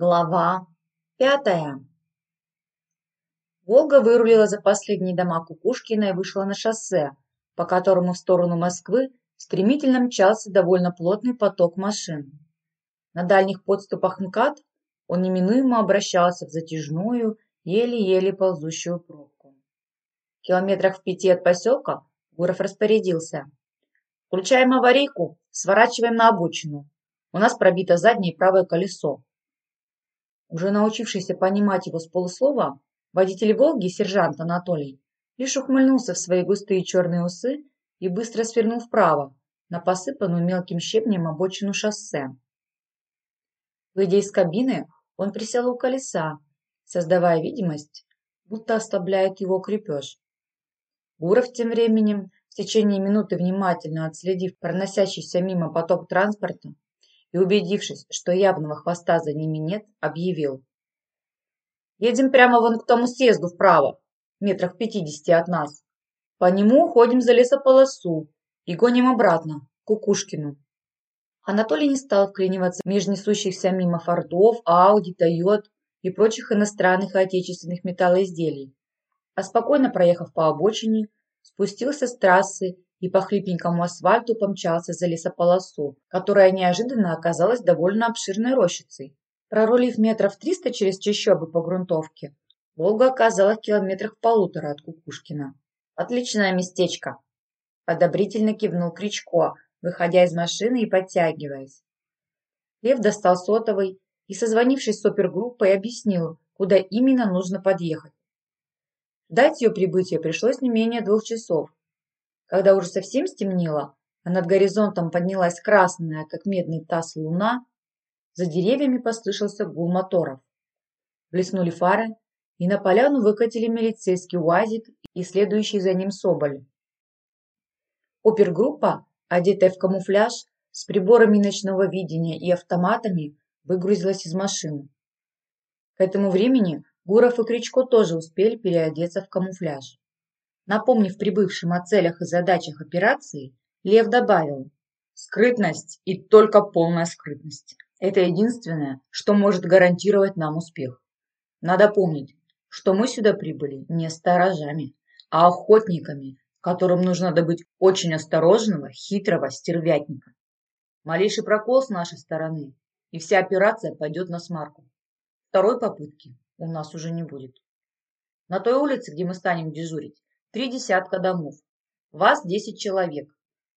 Глава пятая Волга вырулила за последние дома Кукушкина и вышла на шоссе, по которому в сторону Москвы стремительно мчался довольно плотный поток машин. На дальних подступах МКАД он неминуемо обращался в затяжную, еле-еле ползущую пробку. В километрах в пяти от поселка Гуров распорядился. «Включаем аварийку, сворачиваем на обочину. У нас пробито заднее правое колесо. Уже научившийся понимать его с полуслова, водитель «Волги» сержант Анатолий лишь ухмыльнулся в свои густые черные усы и быстро свернул вправо, на посыпанную мелким щебнем обочину шоссе. Выйдя из кабины, он присел у колеса, создавая видимость, будто ослабляет его крепеж. Гуров тем временем, в течение минуты внимательно отследив проносящийся мимо поток транспорта, и, убедившись, что явного хвоста за ними нет, объявил. «Едем прямо вон к тому съезду вправо, метрах пятидесяти от нас. По нему уходим за лесополосу и гоним обратно, к Кукушкину». Анатолий не стал вклиниваться меж несущихся мимо фордов, Ауди, Тойот и прочих иностранных и отечественных металлоизделий, а спокойно проехав по обочине, спустился с трассы и по хлипенькому асфальту помчался за лесополосу, которая неожиданно оказалась довольно обширной рощицей. Прорулив метров триста через чащобы по грунтовке, Волга оказалась в километрах полутора от Кукушкина. «Отличное местечко!» – одобрительно кивнул Кричко, выходя из машины и подтягиваясь. Лев достал сотовый и, созвонившись с опергруппой, объяснил, куда именно нужно подъехать. Ждать ее прибытия пришлось не менее двух часов, когда уже совсем стемнело, а над горизонтом поднялась красная, как медный таз луна, за деревьями послышался гул моторов. Блеснули фары, и на поляну выкатили милицейский УАЗик и следующий за ним Соболь. Опергруппа, одетая в камуфляж, с приборами ночного видения и автоматами, выгрузилась из машины. К этому времени Гуров и Кричко тоже успели переодеться в камуфляж. Напомнив прибывшим о целях и задачах операции, Лев добавил «Скрытность и только полная скрытность. Это единственное, что может гарантировать нам успех. Надо помнить, что мы сюда прибыли не сторожами, а охотниками, которым нужно добыть очень осторожного, хитрого стервятника. Малейший прокол с нашей стороны, и вся операция пойдет на смарку. Второй попытки у нас уже не будет. На той улице, где мы станем дежурить, три десятка домов. Вас десять человек.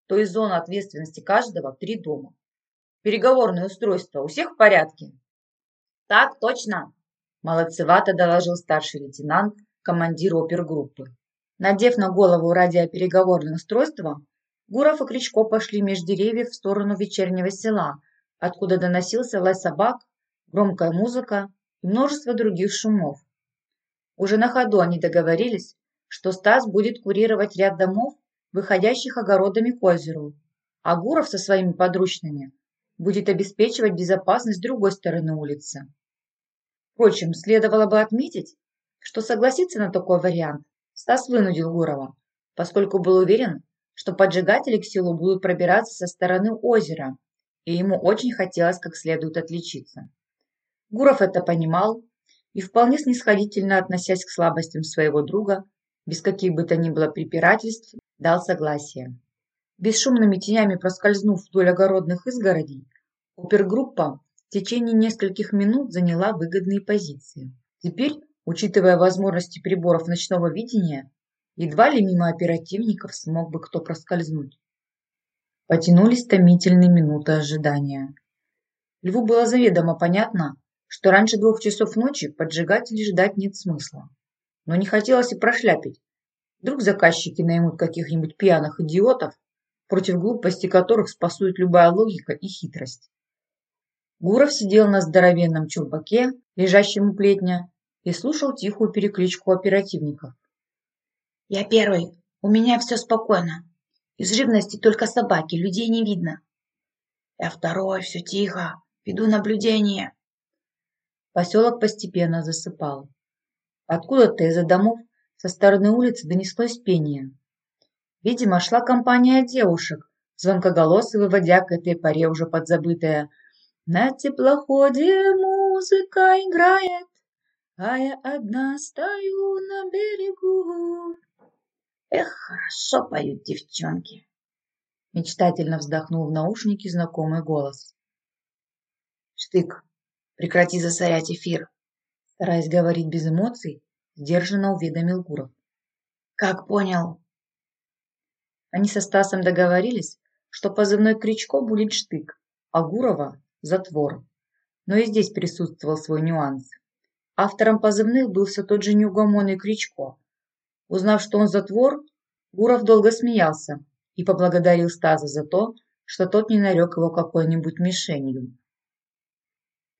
То есть зона ответственности каждого три дома. Переговорное устройство у всех в порядке? Так, точно. Молодцевато доложил старший лейтенант, командир опергруппы. Надев на голову радиопереговорное устройство, Гуров и Кричко пошли меж деревьев в сторону вечернего села, откуда доносился лай собак, громкая музыка и множество других шумов. Уже на ходу они договорились, что Стас будет курировать ряд домов, выходящих огородами к озеру, а Гуров со своими подручными будет обеспечивать безопасность другой стороны улицы. Впрочем, следовало бы отметить, что согласиться на такой вариант Стас вынудил Гурова, поскольку был уверен, что поджигатели к селу будут пробираться со стороны озера, и ему очень хотелось как следует отличиться. Гуров это понимал и, вполне снисходительно относясь к слабостям своего друга, без каких бы то ни было препирательств, дал согласие. Бесшумными тенями проскользнув вдоль огородных изгородей, опергруппа в течение нескольких минут заняла выгодные позиции. Теперь, учитывая возможности приборов ночного видения, едва ли мимо оперативников смог бы кто проскользнуть. Потянулись томительные минуты ожидания. Льву было заведомо понятно, что раньше двух часов ночи поджигателей ждать нет смысла но не хотелось и прошляпить. Вдруг заказчики наймут каких-нибудь пьяных идиотов, против глупости которых спасует любая логика и хитрость. Гуров сидел на здоровенном чурбаке, лежащем у плетня, и слушал тихую перекличку оперативников. «Я первый. У меня все спокойно. Из живности только собаки, людей не видно. Я второй, все тихо. Веду наблюдение». Поселок постепенно засыпал. Откуда-то из-за домов со стороны улицы донеслось пение. Видимо, шла компания девушек, звонкоголосый выводя к этой паре уже подзабытая «На теплоходе музыка играет, а я одна стою на берегу. Эх, хорошо поют девчонки. Мечтательно вздохнул в наушнике знакомый голос. Штык, прекрати засорять эфир. Стараясь говорить без эмоций, сдержанно уведомил Гуров. Как понял? Они со Стасом договорились, что позывной Кричко будет Штык, а Гурова – Затвор. Но и здесь присутствовал свой нюанс. Автором позывных был все тот же неугомонный Кричко. Узнав, что он Затвор, Гуров долго смеялся и поблагодарил Стаса за то, что тот не нарек его какой-нибудь мишенью.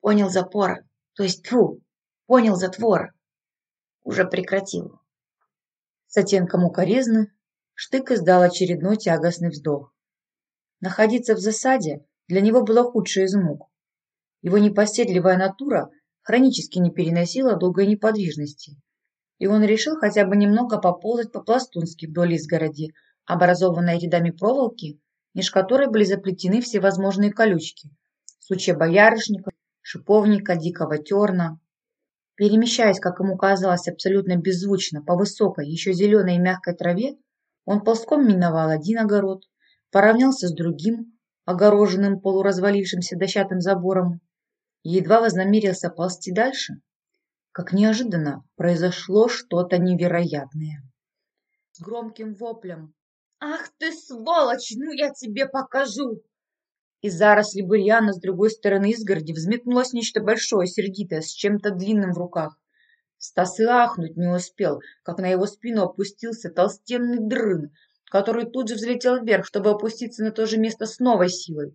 «Понял запор, то есть тьфу, понял затвор. Уже прекратил». С оттенком укоризны Штык издал очередной тягостный вздох. Находиться в засаде для него было худшее из мук. Его непоседливая натура хронически не переносила долгой неподвижности, и он решил хотя бы немного поползать по-пластунски вдоль изгороди, образованной рядами проволоки, меж которой были заплетены всевозможные колючки, сучья боярышника, шиповника, дикого терна. Перемещаясь, как ему казалось, абсолютно беззвучно по высокой, еще зеленой и мягкой траве, он ползком миновал один огород, поравнялся с другим, огороженным полуразвалившимся дощатым забором, и едва вознамерился ползти дальше, как неожиданно произошло что-то невероятное. С громким воплем «Ах ты, сволочь, ну я тебе покажу!» Из заросли бурьяна с другой стороны изгороди взметнулось нечто большое, сердитое, с чем-то длинным в руках. Стас и ахнуть не успел, как на его спину опустился толстенный дрын, который тут же взлетел вверх, чтобы опуститься на то же место с новой силой.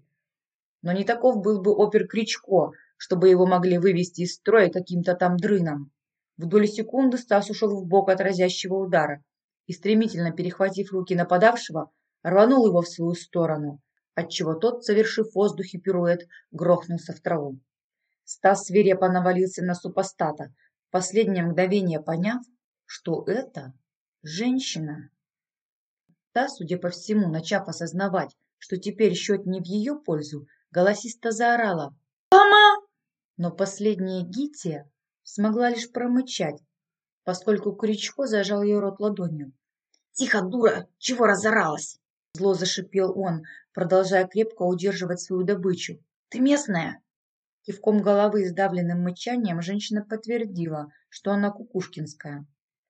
Но не таков был бы опер Кричко, чтобы его могли вывести из строя каким-то там дрыном. В доли секунды Стас ушел в бок от разящего удара и, стремительно перехватив руки нападавшего, рванул его в свою сторону, отчего тот, совершив в воздухе пируэт, грохнулся в траву. Стас свирепо навалился на супостата, в последнее мгновение поняв, что это женщина. Та, судя по всему, начав осознавать, что теперь счет не в ее пользу, голосисто заорала «Мама!», но последняя Гития смогла лишь промычать, поскольку Крючко зажал ее рот ладонью. «Тихо, дура! Чего разоралась?» Зло зашипел он, продолжая крепко удерживать свою добычу. «Ты местная?» Кивком головы и сдавленным мычанием женщина подтвердила, что она кукушкинская.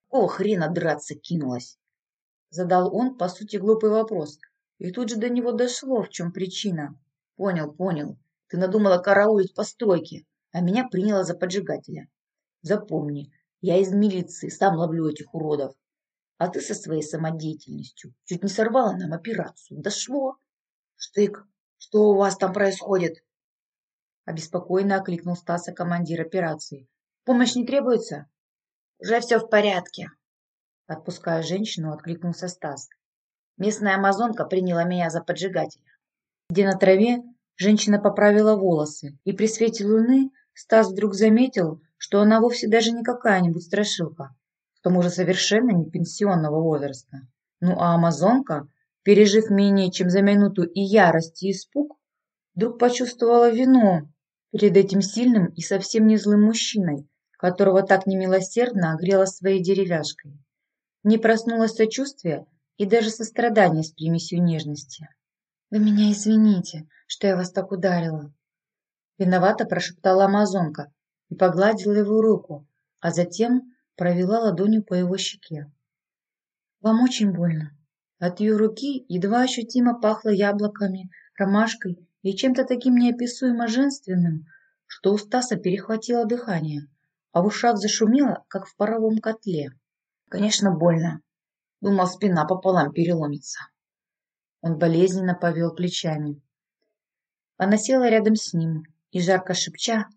«О, хрена драться кинулась!» Задал он, по сути, глупый вопрос. И тут же до него дошло, в чем причина. Понял, понял. Ты надумала караулить по стройке, а меня приняла за поджигателя. Запомни, я из милиции, сам ловлю этих уродов. А ты со своей самодеятельностью чуть не сорвала нам операцию. Дошло? Штык, что у вас там происходит? Обеспокоенно окликнул Стаса командир операции. Помощь не требуется? Уже все в порядке, Отпуская женщину, откликнулся Стас. Местная амазонка приняла меня за поджигателя. Где на траве женщина поправила волосы, и при свете луны Стас вдруг заметил, что она вовсе даже не какая-нибудь страшилка, тому же совершенно не пенсионного возраста. Ну а амазонка, пережив менее чем за минуту и ярость, и испуг, вдруг почувствовала вину перед этим сильным и совсем не злым мужчиной, которого так немилосердно огрела своей деревяшкой не проснулось сочувствие и даже сострадание с примесью нежности. «Вы меня извините, что я вас так ударила». Виновато прошептала амазонка и погладила его руку, а затем провела ладонью по его щеке. «Вам очень больно». От ее руки едва ощутимо пахло яблоками, ромашкой и чем-то таким неописуемо женственным, что у Стаса перехватило дыхание, а в ушах зашумело, как в паровом котле. Конечно, больно. Думал, спина пополам переломится. Он болезненно повел плечами. Она села рядом с ним и, жарко шепча,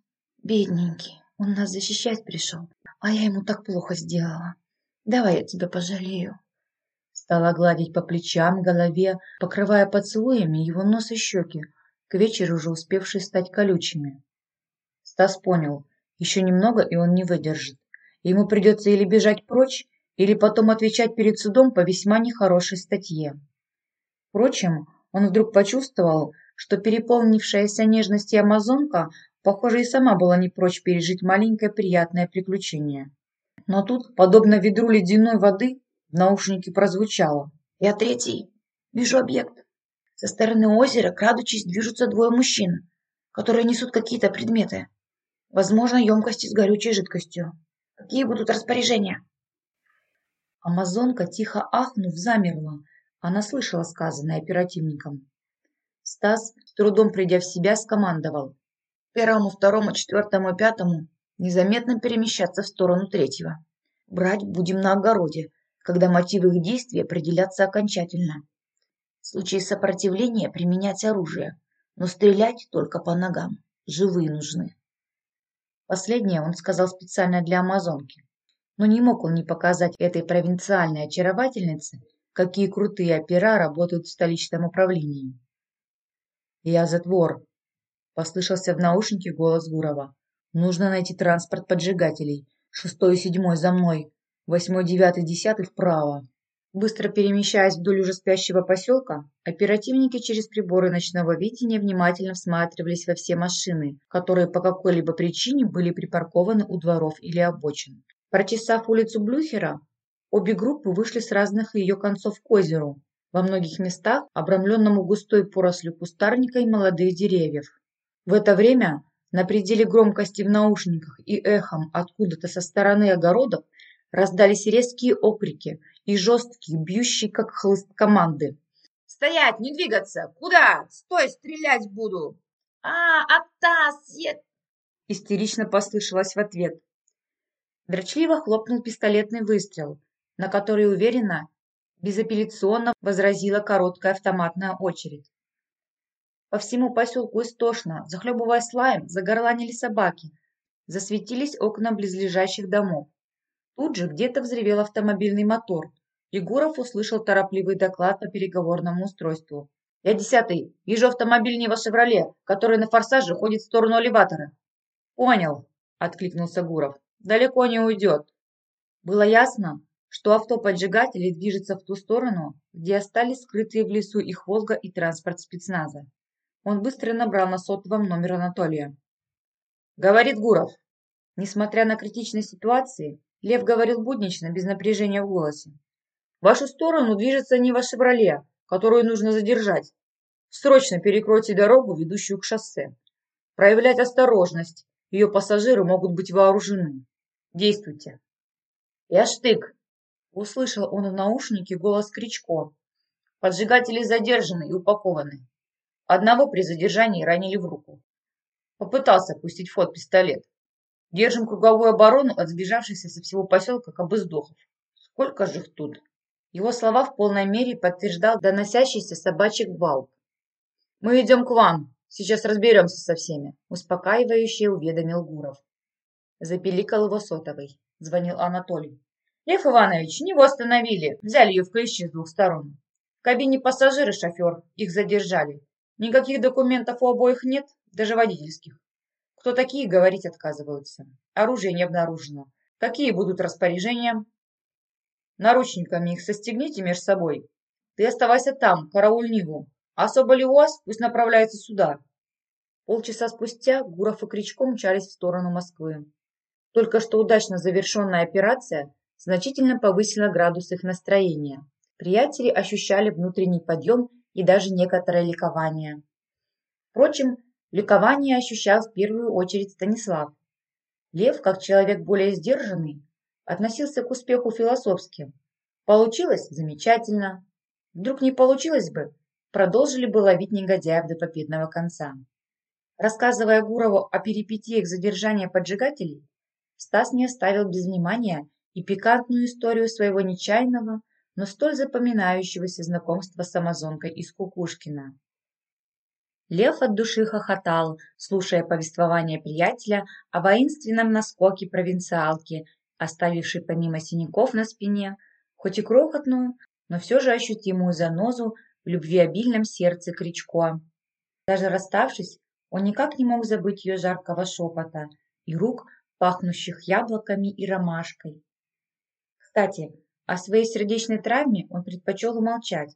«Бедненький, он нас защищать пришел, а я ему так плохо сделала. Давай я тебя пожалею». Стала гладить по плечам, голове, покрывая поцелуями его нос и щеки, к вечеру уже успевшие стать колючими. Стас понял, еще немного, и он не выдержит. Ему придется или бежать прочь, или потом отвечать перед судом по весьма нехорошей статье. Впрочем, он вдруг почувствовал, что переполнившаяся нежностью амазонка похоже, и сама была не прочь пережить маленькое приятное приключение. Но тут, подобно ведру ледяной воды, в наушнике прозвучало. «Я третий. Вижу объект. Со стороны озера, крадучись, движутся двое мужчин, которые несут какие-то предметы. Возможно, емкости с горючей жидкостью. Какие будут распоряжения?» Амазонка, тихо ахнув, замерла. Она слышала сказанное оперативником. Стас, трудом придя в себя, скомандовал. Первому, второму, четвертому и пятому незаметно перемещаться в сторону третьего. Брать будем на огороде, когда мотивы их действий определятся окончательно. В случае сопротивления применять оружие, но стрелять только по ногам. Живые нужны. Последнее он сказал специально для амазонки. Но не мог он не показать этой провинциальной очаровательнице, какие крутые опера работают в столичном управлении. «Я затвор», – послышался в наушнике голос Гурова. «Нужно найти транспорт поджигателей. Шестой и седьмой за мной. Восьмой, девятый, десятый вправо». Быстро перемещаясь вдоль уже спящего поселка, оперативники через приборы ночного видения внимательно всматривались во все машины, которые по какой-либо причине были припаркованы у дворов или обочин. Прочесав улицу Блюхера, обе группы вышли с разных ее концов к озеру, во многих местах обрамленному густой порослью кустарника и молодых деревьев. В это время на пределе громкости в наушниках и эхом откуда-то со стороны огородов раздались резкие окрики и жесткие, бьющие как хлыст команды. «Стоять! Не двигаться! Куда? Стой! Стрелять буду!» «А, Атас! Истерично послышалось в ответ. Дрочливо хлопнул пистолетный выстрел, на который уверенно, безапелляционно возразила короткая автоматная очередь. По всему поселку истошно, захлебывая слаем, загорланили собаки, засветились окна близлежащих домов. Тут же где-то взревел автомобильный мотор. Егоров услышал торопливый доклад по переговорному устройству. «Я десятый. Вижу автомобиль Нива «Шевроле», который на форсаже ходит в сторону элеватора». «Понял», — откликнулся Гуров далеко не уйдет. Было ясно, что авто поджигателей движется в ту сторону, где остались скрытые в лесу их «Волга» и транспорт спецназа. Он быстро набрал на сотовом номер Анатолия. «Говорит Гуров». Несмотря на критичность ситуации, Лев говорил буднично, без напряжения в голосе. «В вашу сторону движется Нива «Шевроле», которую нужно задержать. Срочно перекройте дорогу, ведущую к шоссе. Проявлять осторожность. Ее пассажиры могут быть вооружены. Действуйте. Я штык. Услышал он в наушнике голос Кричко. Поджигатели задержаны и упакованы. Одного при задержании ранили в руку. Попытался пустить в ход пистолет. Держим круговую оборону от сбежавшихся со всего поселка кобыздохов. Сколько же их тут? Его слова в полной мере подтверждал доносящийся собачий гвалт. «Мы идем к вам. Сейчас разберемся со всеми», – успокаивающе уведомил Гуров. Запеликал его сотовый. Звонил Анатолий. Лев Иванович, него остановили. Взяли ее в клещи с двух сторон. В кабине пассажир и шофер. Их задержали. Никаких документов у обоих нет, даже водительских. Кто такие, говорить отказываются. Оружие не обнаружено. Какие будут распоряжения? Наручниками их состегните между собой. Ты оставайся там, карауль Ниву. Особо ли у вас, пусть направляется сюда. Полчаса спустя Гуров и Кричко мчались в сторону Москвы. Только что удачно завершенная операция значительно повысила градус их настроения. Приятели ощущали внутренний подъем и даже некоторое ликование. Впрочем, ликование ощущал в первую очередь Станислав. Лев, как человек более сдержанный, относился к успеху философски. Получилось – замечательно. Вдруг не получилось бы, продолжили бы ловить негодяев до победного конца. Рассказывая Гурову о перипетиях задержания поджигателей, Стас не оставил без внимания и пикантную историю своего нечаянного, но столь запоминающегося знакомства с амазонкой из Кукушкина. Лев от души хохотал, слушая повествование приятеля о воинственном наскоке провинциалки, оставившей помимо синяков на спине, хоть и крохотную, но все же ощутимую занозу в любвеобильном сердце Кричко. Даже расставшись, он никак не мог забыть ее жаркого шепота и рук, пахнущих яблоками и ромашкой. Кстати, о своей сердечной травме он предпочел умолчать.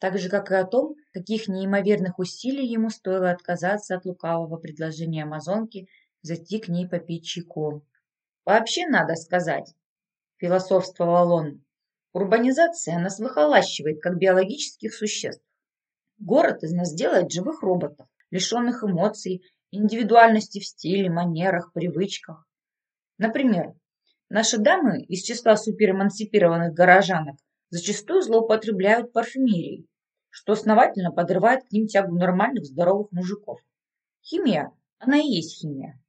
так же, как и о том, каких неимоверных усилий ему стоило отказаться от лукавого предложения амазонки зайти к ней попить чайку. «Вообще надо сказать», – философствовал он, – «урбанизация нас выхолащивает, как биологических существ. Город из нас делает живых роботов, лишенных эмоций, индивидуальности в стиле, манерах, привычках. Например, наши дамы из числа суперэмансипированных горожанок зачастую злоупотребляют парфюмерией, что основательно подрывает к ним тягу нормальных здоровых мужиков. Химия, она и есть химия.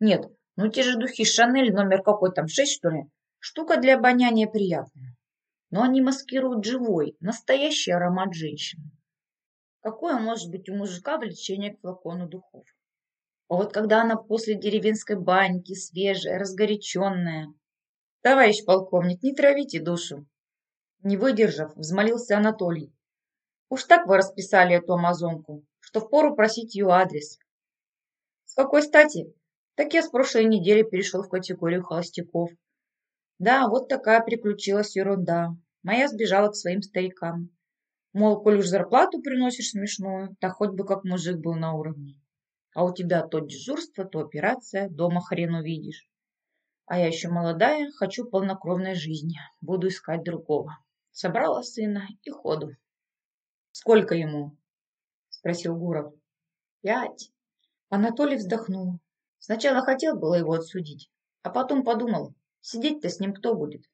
Нет, ну те же духи Шанель номер какой там, шесть что ли? Штука для обоняния приятная. Но они маскируют живой, настоящий аромат женщины. Какое может быть у мужика влечение к флакону духов? А вот когда она после деревенской баньки, свежая, разгоряченная. Товарищ полковник, не травите душу. Не выдержав, взмолился Анатолий. Уж так вы расписали эту амазонку, что впору просить ее адрес. С какой стати? Так я с прошлой недели перешел в категорию холостяков. Да, вот такая приключилась ерунда. Моя сбежала к своим старикам. Мол, коль уж зарплату приносишь смешную, так хоть бы как мужик был на уровне. А у тебя то дежурство, то операция, дома хрен увидишь. А я еще молодая, хочу полнокровной жизни, буду искать другого. Собрала сына и ходу. Сколько ему? Спросил Гуров. Пять. Анатолий вздохнул. Сначала хотел было его отсудить, а потом подумал, сидеть-то с ним кто будет.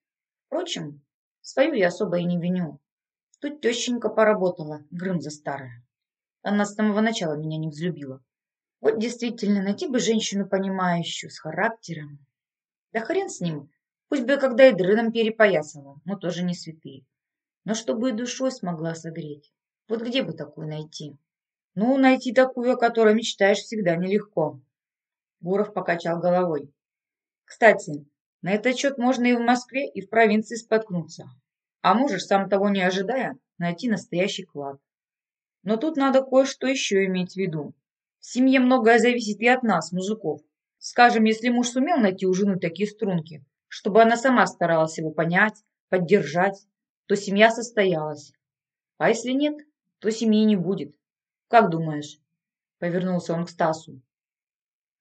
Впрочем, свою я особо и не виню. Тут тещенька поработала, Грымза старая. Она с самого начала меня не взлюбила. Вот действительно, найти бы женщину понимающую, с характером. Да хрен с ним, Пусть бы когда и дрыном перепоясала, мы тоже не святые. Но чтобы и душой смогла согреть. Вот где бы такую найти? Ну, найти такую, о которой мечтаешь, всегда нелегко. Гуров покачал головой. Кстати, на этот счет можно и в Москве, и в провинции споткнуться. А можешь, сам того не ожидая, найти настоящий клад. Но тут надо кое-что еще иметь в виду. В семье многое зависит и от нас, мужиков. Скажем, если муж сумел найти у жены такие струнки, чтобы она сама старалась его понять, поддержать, то семья состоялась. А если нет, то семьи не будет. Как думаешь? Повернулся он к Стасу.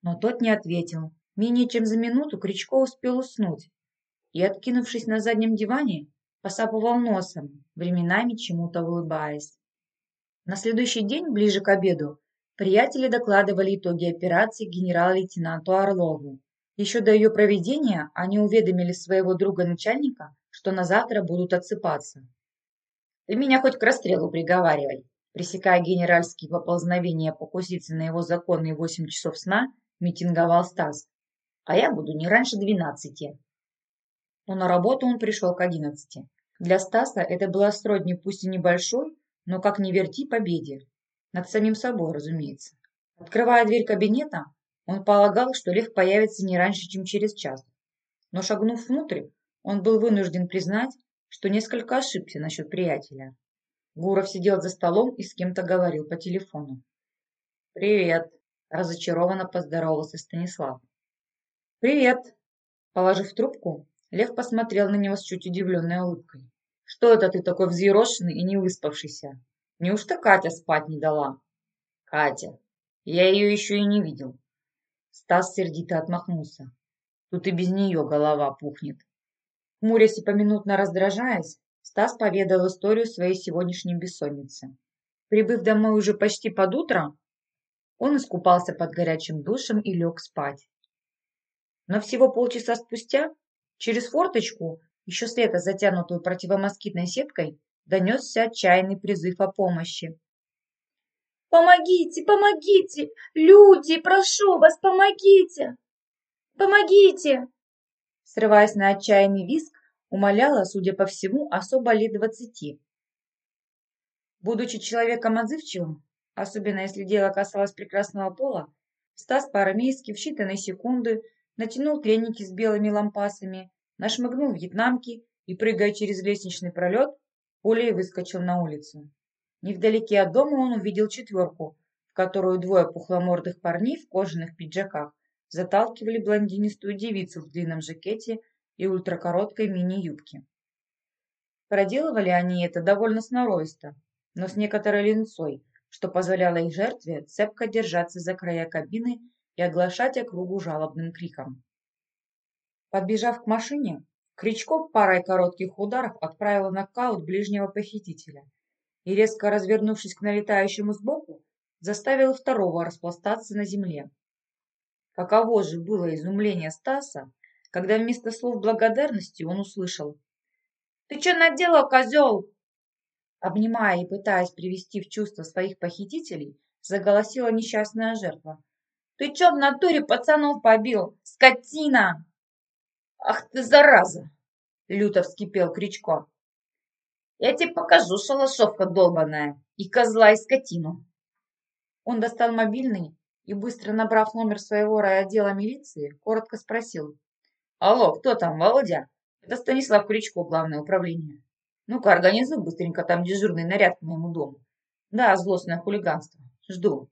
Но тот не ответил. Менее чем за минуту Кричко успел уснуть и, откинувшись на заднем диване, посапывал носом, временами чему-то улыбаясь. На следующий день, ближе к обеду, приятели докладывали итоги операции генерал-лейтенанту Орлову. Еще до ее проведения они уведомили своего друга-начальника, что на завтра будут отсыпаться. «Ты меня хоть к расстрелу приговаривай», пресекая генеральские поползновения покуситься на его законные восемь часов сна, митинговал Стас. «А я буду не раньше двенадцати». Но на работу он пришел к одиннадцати. Для Стаса это было сродни пусть и небольшой, но как ни верти победе. Над самим собой, разумеется. Открывая дверь кабинета, он полагал, что Лев появится не раньше, чем через час. Но шагнув внутрь, он был вынужден признать, что несколько ошибся насчет приятеля. Гуров сидел за столом и с кем-то говорил по телефону. «Привет!» – разочарованно поздоровался Станислав. «Привет!» Положив трубку, Лев посмотрел на него с чуть удивленной улыбкой. «Что это ты такой взъерошенный и не выспавшийся? Неужто Катя спать не дала?» «Катя! Я ее еще и не видел. Стас сердито отмахнулся. Тут и без нее голова пухнет. Хмурясь и поминутно раздражаясь, Стас поведал историю своей сегодняшней бессонницы. Прибыв домой уже почти под утро, он искупался под горячим душем и лег спать. Но всего полчаса спустя, через форточку, еще с лета затянутую противомоскитной сеткой, донесся отчаянный призыв о помощи. Помогите, помогите! Люди, прошу вас, помогите! Помогите!» Срываясь на отчаянный визг, умоляла, судя по всему, особо лет двадцати. Будучи человеком отзывчивым, особенно если дело касалось прекрасного пола, Стас по-армейски в считанные секунды натянул треники с белыми лампасами, нашмыгнул вьетнамки и, прыгая через лестничный пролет, пулей выскочил на улицу. Невдалеке от дома он увидел четверку, в которую двое пухломордых парней в кожаных пиджаках заталкивали блондинистую девицу в длинном жакете и ультракороткой мини-юбке. Проделывали они это довольно сноровисто, но с некоторой линцой, что позволяло их жертве цепко держаться за края кабины и оглашать округу жалобным криком. Подбежав к машине, Кричко парой коротких ударов отправил нокаут ближнего похитителя и, резко развернувшись к налетающему сбоку, заставил второго распластаться на земле. Каково же было изумление Стаса, когда вместо слов благодарности он услышал «Ты что наделал, козел?» Обнимая и пытаясь привести в чувство своих похитителей, заголосила несчастная жертва. «Ты что в натуре пацанов побил, скотина?» «Ах ты, зараза!» — люто вскипел Кричко. «Я тебе покажу, шалашовка долбаная, и козла, и скотину!» Он достал мобильный и, быстро набрав номер своего райотдела милиции, коротко спросил. «Алло, кто там, Володя?» «Это Станислав Кричко, главное управление». «Ну-ка, организуй быстренько там дежурный наряд к моему дому». «Да, злостное хулиганство. Жду».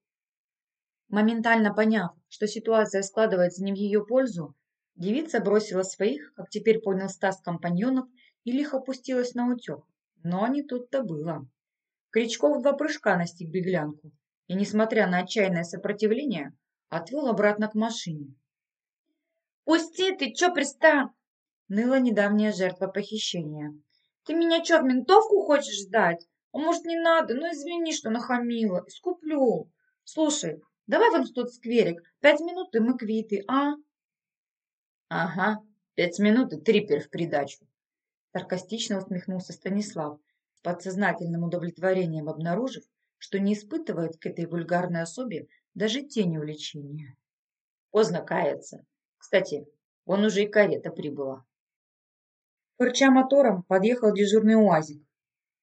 Моментально поняв, что ситуация складывается не в ее пользу, девица бросила своих, как теперь понял Стас, компаньонов и лихо пустилась на утек. Но не тут-то было. Кричков два прыжка настиг беглянку и, несмотря на отчаянное сопротивление, отвел обратно к машине. «Пусти, ты чё пристал?» Ныла недавняя жертва похищения. «Ты меня чё, в ментовку хочешь сдать? А может, не надо? Ну, извини, что нахамила. Искуплю. Слушай, давай в тот скверик. Пять минут, и мы квиты, а?» «Ага, пять минут и трипер в придачу», саркастично усмехнулся Станислав, с подсознательным удовлетворением обнаружив, что не испытывает к этой вульгарной особе даже тени увлечения. Поздно каяться. Кстати, вон уже и карета прибыла. Фырча мотором подъехал дежурный уазик,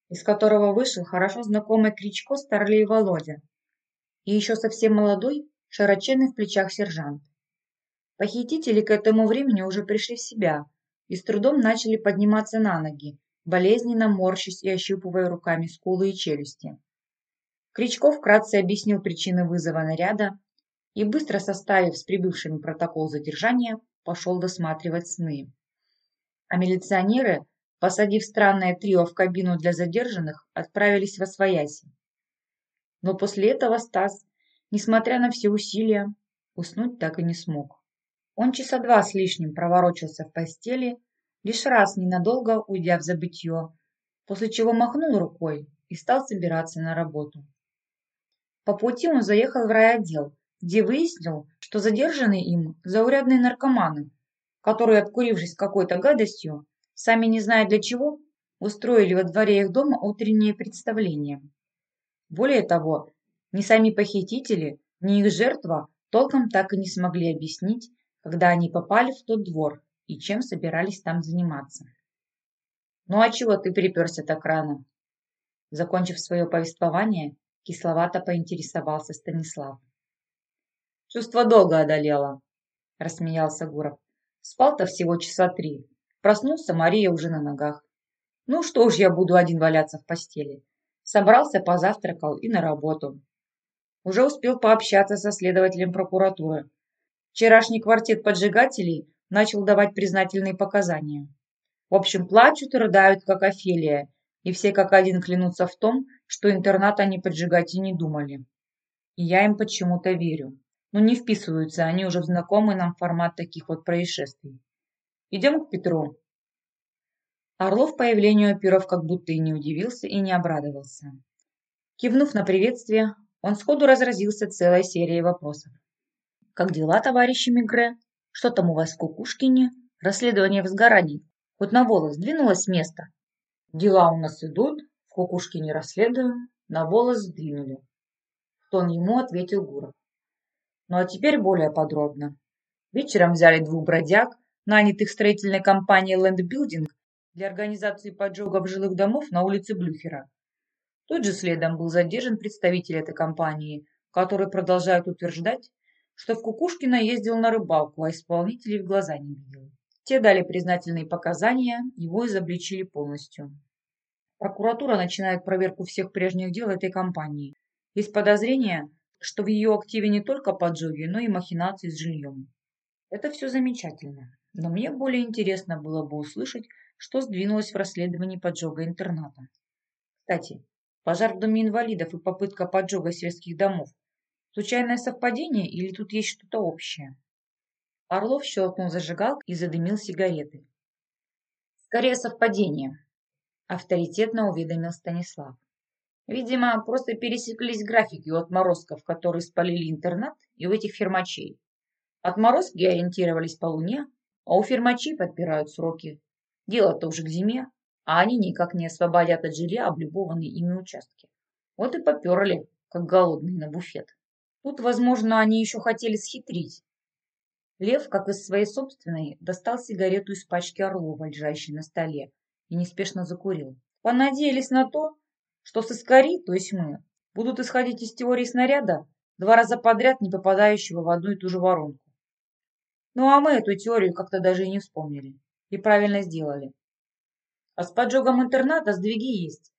из которого вышел хорошо знакомый Кричко Старлей Володя и еще совсем молодой, широченный в плечах сержант. Похитители к этому времени уже пришли в себя и с трудом начали подниматься на ноги, болезненно морщась и ощупывая руками скулы и челюсти. Кричков вкратце объяснил причины вызова наряда и, быстро составив с прибывшими протокол задержания, пошел досматривать сны. А милиционеры, посадив странное трио в кабину для задержанных, отправились во свояси. Но после этого Стас, несмотря на все усилия, уснуть так и не смог. Он часа два с лишним проворочился в постели, лишь раз ненадолго уйдя в забытье, после чего махнул рукой и стал собираться на работу. По пути он заехал в райотдел, где выяснил, что задержаны им заурядные наркоманы, которые, обкурившись какой-то гадостью, сами не зная для чего, устроили во дворе их дома утреннее представление. Более того, ни сами похитители, ни их жертва толком так и не смогли объяснить, когда они попали в тот двор и чем собирались там заниматься. «Ну а чего ты приперся так рано?» Закончив свое повествование, Кисловато поинтересовался Станислав. Чувство долго одолело, рассмеялся Гуров. Спал-то всего часа три. Проснулся, Мария уже на ногах. Ну что ж я буду один валяться в постели. Собрался, позавтракал и на работу. Уже успел пообщаться со следователем прокуратуры. Вчерашний квартет поджигателей начал давать признательные показания. В общем, плачут и рыдают, как Офелия, и все как один клянутся в том, что интернат они поджигать и не думали. И я им почему-то верю. Но не вписываются они уже в знакомый нам формат таких вот происшествий. Идем к Петру. Орлов появлению оперов как будто и не удивился и не обрадовался. Кивнув на приветствие, он сходу разразился целой серией вопросов. «Как дела, товарищи Мигре? Что там у вас в Кукушкине? Расследование возгораний? Хоть на волос двинулось с места?» «Дела у нас идут, в кукушке не расследуем, на волос сдвинули. В тон ему ответил Гуров. Ну а теперь более подробно. Вечером взяли двух бродяг, нанятых строительной компанией Land Building для организации поджогов жилых домов на улице Блюхера. Тут же следом был задержан представитель этой компании, который продолжает утверждать, что в Кукушкино ездил на рыбалку, а исполнителей в глаза не видел. Те дали признательные показания, его изобличили полностью. Прокуратура начинает проверку всех прежних дел этой компании. Есть подозрение, что в ее активе не только поджоги, но и махинации с жильем. Это все замечательно. Но мне более интересно было бы услышать, что сдвинулось в расследовании поджога интерната. Кстати, Пожар в доме инвалидов и попытка поджога сельских домов. Случайное совпадение или тут есть что-то общее? Орлов щелкнул зажигалкой и задымил сигареты. Скорее совпадение, авторитетно уведомил Станислав. Видимо, просто пересеклись графики у отморозков, которые спалили интернат, и у этих фермачей. Отморозки ориентировались по луне, а у фермачей подпирают сроки. Дело-то уже к зиме, а они никак не освободят от жилья облюбованные ими участки. Вот и поперли, как голодные на буфет. Тут, возможно, они еще хотели схитрить. Лев, как из своей собственной, достал сигарету из пачки Орлова, лежащей на столе, и неспешно закурил. Понадеялись на то, что сыскари, то есть мы, будут исходить из теории снаряда, два раза подряд не попадающего в одну и ту же воронку. Ну а мы эту теорию как-то даже и не вспомнили. И правильно сделали. А с поджогом интерната сдвиги есть,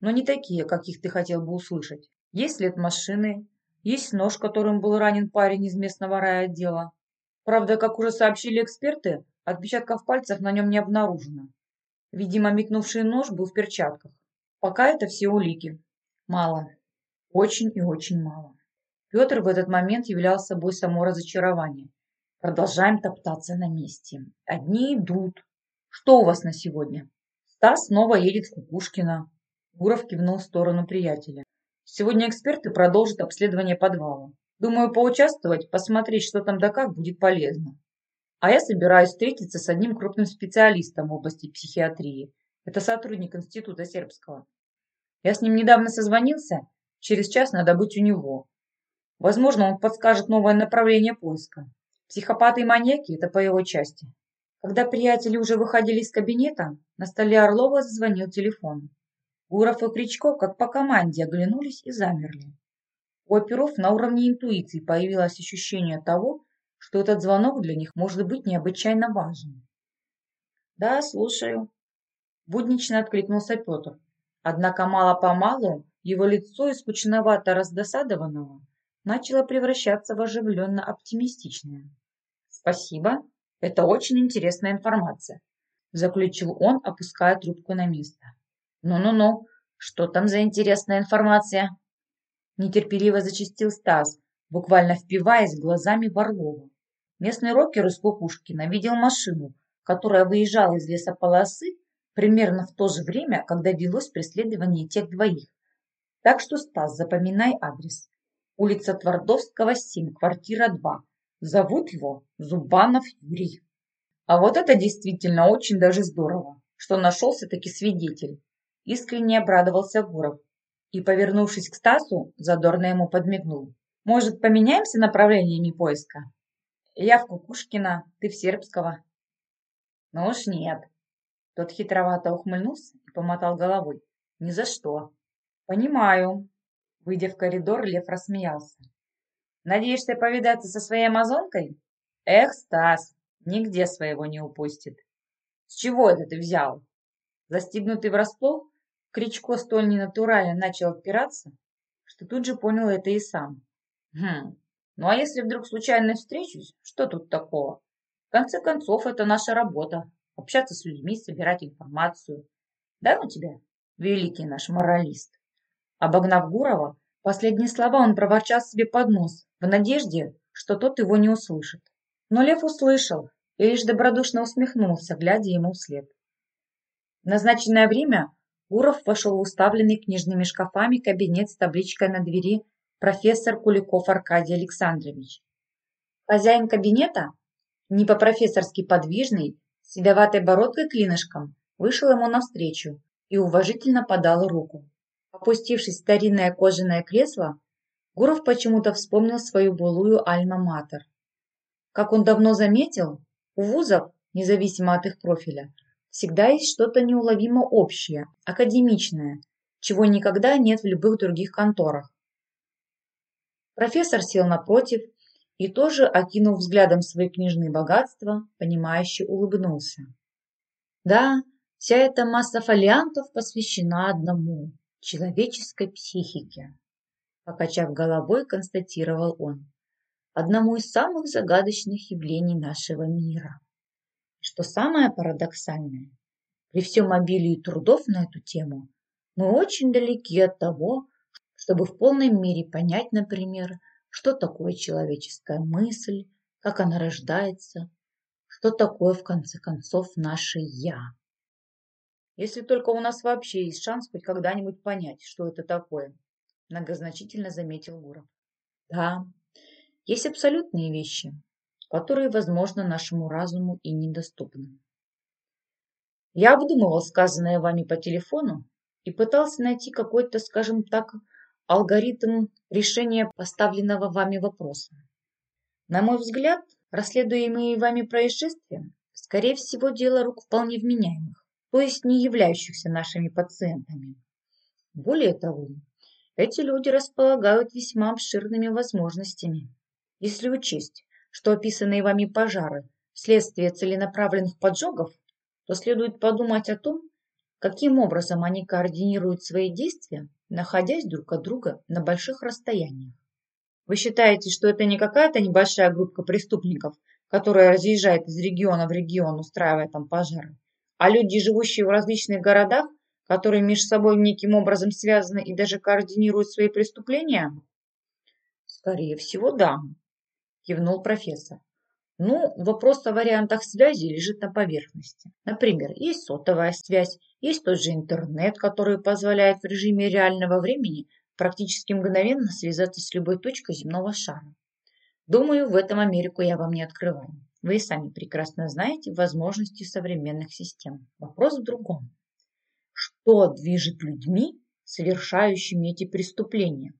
но не такие, каких ты хотел бы услышать. Есть след машины, есть нож, которым был ранен парень из местного райотдела. Правда, как уже сообщили эксперты, отпечатков пальцев на нем не обнаружено. Видимо, метнувший нож был в перчатках. Пока это все улики. Мало. Очень и очень мало. Петр в этот момент являл собой само разочарование. Продолжаем топтаться на месте. Одни идут. Что у вас на сегодня? Стас снова едет в Кукушкино. Гуров кивнул в сторону приятеля. Сегодня эксперты продолжат обследование подвала. Думаю, поучаствовать, посмотреть, что там да как, будет полезно. А я собираюсь встретиться с одним крупным специалистом в области психиатрии. Это сотрудник Института Сербского. Я с ним недавно созвонился. Через час надо быть у него. Возможно, он подскажет новое направление поиска. Психопаты и маньяки – это по его части. Когда приятели уже выходили из кабинета, на столе Орлова зазвонил телефон. Гуров и Кричко, как по команде, оглянулись и замерли. У оперов на уровне интуиции появилось ощущение того, что этот звонок для них может быть необычайно важен. «Да, слушаю», – буднично откликнулся Петр. Однако мало-помалу его лицо из раздосадованного начало превращаться в оживленно оптимистичное. «Спасибо», это очень интересная информация, заключил он, опуская трубку на место. Ну-ну-ну, что там за интересная информация? Нетерпеливо зачастил Стас, буквально впиваясь глазами в Орлова. Местный рокер из Кукушкина видел машину, которая выезжала из лесополосы примерно в то же время, когда велось преследование тех двоих. Так что, Стас, запоминай адрес. Улица Твардовского, 7, квартира 2. Зовут его Зубанов Юрий. А вот это действительно очень даже здорово, что нашелся таки свидетель. Искренне обрадовался Гуров и, повернувшись к Стасу, задорно ему подмигнул. Может, поменяемся направлениями поиска? Я в Кукушкина, ты в Сербского. Ну уж нет. Тот хитровато ухмыльнулся и помотал головой. Ни за что. Понимаю. Выйдя в коридор, Лев рассмеялся. Надеешься повидаться со своей амазонкой? Эх, Стас, нигде своего не упустит. С чего это ты взял? Застигнутый врасплох, Кричко столь ненатурально начал отпираться, что тут же понял это и сам. Хм, ну а если вдруг случайно встречусь, что тут такого? В конце концов, это наша работа. Общаться с людьми, собирать информацию. Да ну тебя, великий наш моралист. Обогнав Гурова, последние слова он проворчал себе под нос, в надежде, что тот его не услышит. Но лев услышал и лишь добродушно усмехнулся, глядя ему вслед. В назначенное время Гуров вошел в уставленный книжными шкафами кабинет с табличкой на двери профессор Куликов Аркадий Александрович. Хозяин кабинета, не по-профессорски подвижный, с седоватой бородкой клинышком, вышел ему навстречу и уважительно подал руку. Опустившись в старинное кожаное кресло, Гуров почему-то вспомнил свою былую альма-матер. Как он давно заметил, у вузов, независимо от их профиля, всегда есть что-то неуловимо общее, академичное, чего никогда нет в любых других конторах. Профессор сел напротив и тоже, окинув взглядом свои книжные богатства, понимающе улыбнулся. Да, вся эта масса фолиантов посвящена одному – человеческой психике. Покачав головой, констатировал он. Одному из самых загадочных явлений нашего мира. Что самое парадоксальное, при всем обилии трудов на эту тему, Мы очень далеки от того, чтобы в полной мере понять, например, что такое человеческая мысль, как она рождается, что такое, в конце концов, наше «я». Если только у нас вообще есть шанс хоть когда-нибудь понять, что это такое, многозначительно заметил Гуров. Да, есть абсолютные вещи, которые, возможно, нашему разуму и недоступны. Я обдумывал сказанное вами по телефону и пытался найти какой-то, скажем так, алгоритм решения поставленного вами вопроса. На мой взгляд, расследуемые вами происшествия, скорее всего, дело рук вполне вменяемых, то есть не являющихся нашими пациентами. Более того, эти люди располагают весьма обширными возможностями. Если учесть, что описанные вами пожары – следствие целенаправленных поджогов, то следует подумать о том, каким образом они координируют свои действия, находясь друг от друга на больших расстояниях. Вы считаете, что это не какая-то небольшая группа преступников, которая разъезжает из региона в регион, устраивая там пожары, а люди, живущие в различных городах, которые между собой неким образом связаны и даже координируют свои преступления? Скорее всего, да, кивнул профессор. Ну, вопрос о вариантах связи лежит на поверхности. Например, есть сотовая связь, есть тот же интернет, который позволяет в режиме реального времени практически мгновенно связаться с любой точкой земного шара. Думаю, в этом Америку я вам не открываю. Вы сами прекрасно знаете возможности современных систем. Вопрос в другом. Что движет людьми, совершающими эти преступления?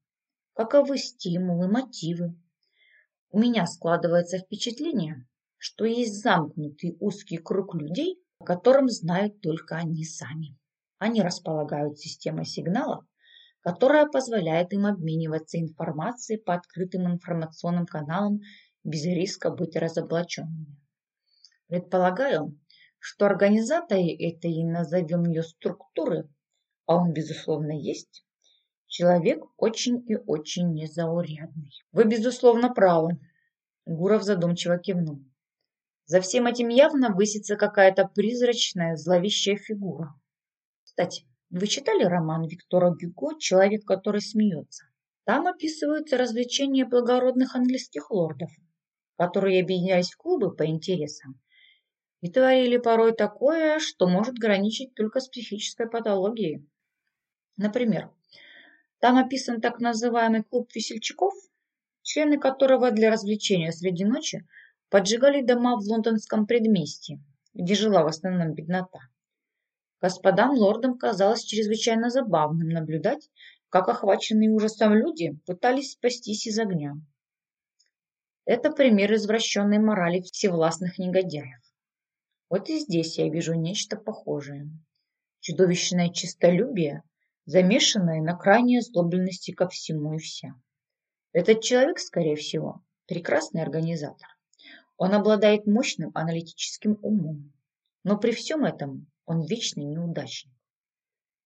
Каковы стимулы, мотивы? У меня складывается впечатление, что есть замкнутый узкий круг людей, о котором знают только они сами. Они располагают системой сигналов, которая позволяет им обмениваться информацией по открытым информационным каналам без риска быть разоблаченными. Предполагаю, что организаторы этой, назовем ее структуры, а он, безусловно, есть, человек очень и очень незаурядный. Вы, безусловно, правы. Гуров задумчиво кивнул. За всем этим явно высится какая-то призрачная, зловещая фигура. Кстати, вы читали роман Виктора Гюго «Человек, который смеется»? Там описываются развлечения благородных английских лордов, которые объединялись в клубы по интересам и творили порой такое, что может граничить только с психической патологией. Например, там описан так называемый клуб весельчаков, члены которого для развлечения среди ночи поджигали дома в лондонском предместье, где жила в основном беднота. Господам лордам казалось чрезвычайно забавным наблюдать, как охваченные ужасом люди пытались спастись из огня. Это пример извращенной морали всевластных негодяев. Вот и здесь я вижу нечто похожее. Чудовищное честолюбие, замешанное на крайней озлобленности ко всему и вся. Этот человек, скорее всего, прекрасный организатор. Он обладает мощным аналитическим умом. Но при всем этом он вечный неудачник.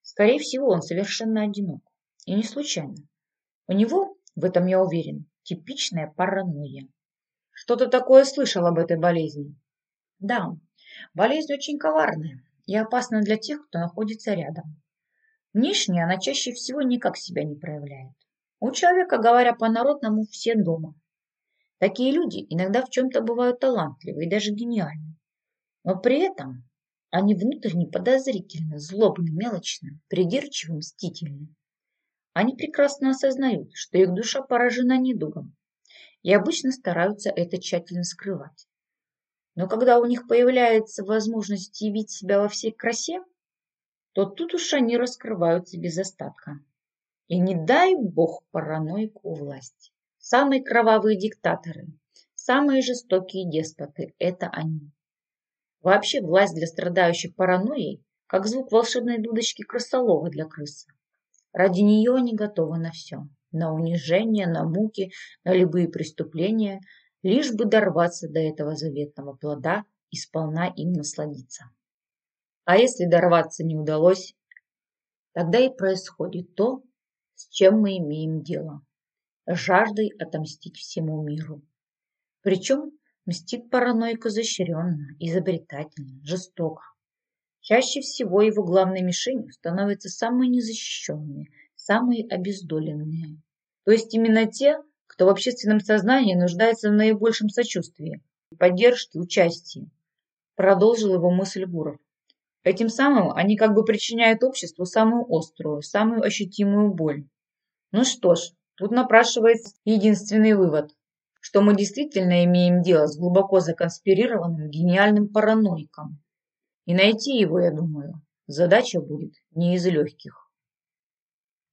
Скорее всего, он совершенно одинок. И не случайно. У него, в этом я уверен, типичная паранойя. Что-то такое слышал об этой болезни? Да, болезнь очень коварная и опасна для тех, кто находится рядом. Внешне она чаще всего никак себя не проявляет. У человека, говоря по-народному, все дома. Такие люди иногда в чем-то бывают талантливы и даже гениальны. Но при этом они внутренне подозрительны, злобны, мелочны, придирчивы, мстительны. Они прекрасно осознают, что их душа поражена недугом, и обычно стараются это тщательно скрывать. Но когда у них появляется возможность явить себя во всей красе, то тут уж они раскрываются без остатка. И не дай бог параноику власти. Самые кровавые диктаторы, самые жестокие деспоты – это они. Вообще власть для страдающих паранойей, как звук волшебной дудочки крысолова для крысы. Ради нее они готовы на все. На унижение, на муки, на любые преступления, лишь бы дорваться до этого заветного плода и сполна им насладиться. А если дорваться не удалось, тогда и происходит то, с чем мы имеем дело. Жаждой отомстить всему миру. Причем Мстит параноик изощренно, изобретательно, жестоко. чаще всего его главной мишенью становятся самые незащищенные, самые обездоленные. То есть именно те, кто в общественном сознании нуждается в наибольшем сочувствии, поддержке, участии. Продолжил его мысль Гуров. Этим самым они как бы причиняют обществу самую острую, самую ощутимую боль. Ну что ж, тут напрашивается единственный вывод, что мы действительно имеем дело с глубоко законспирированным гениальным параноиком. И найти его, я думаю, задача будет не из легких.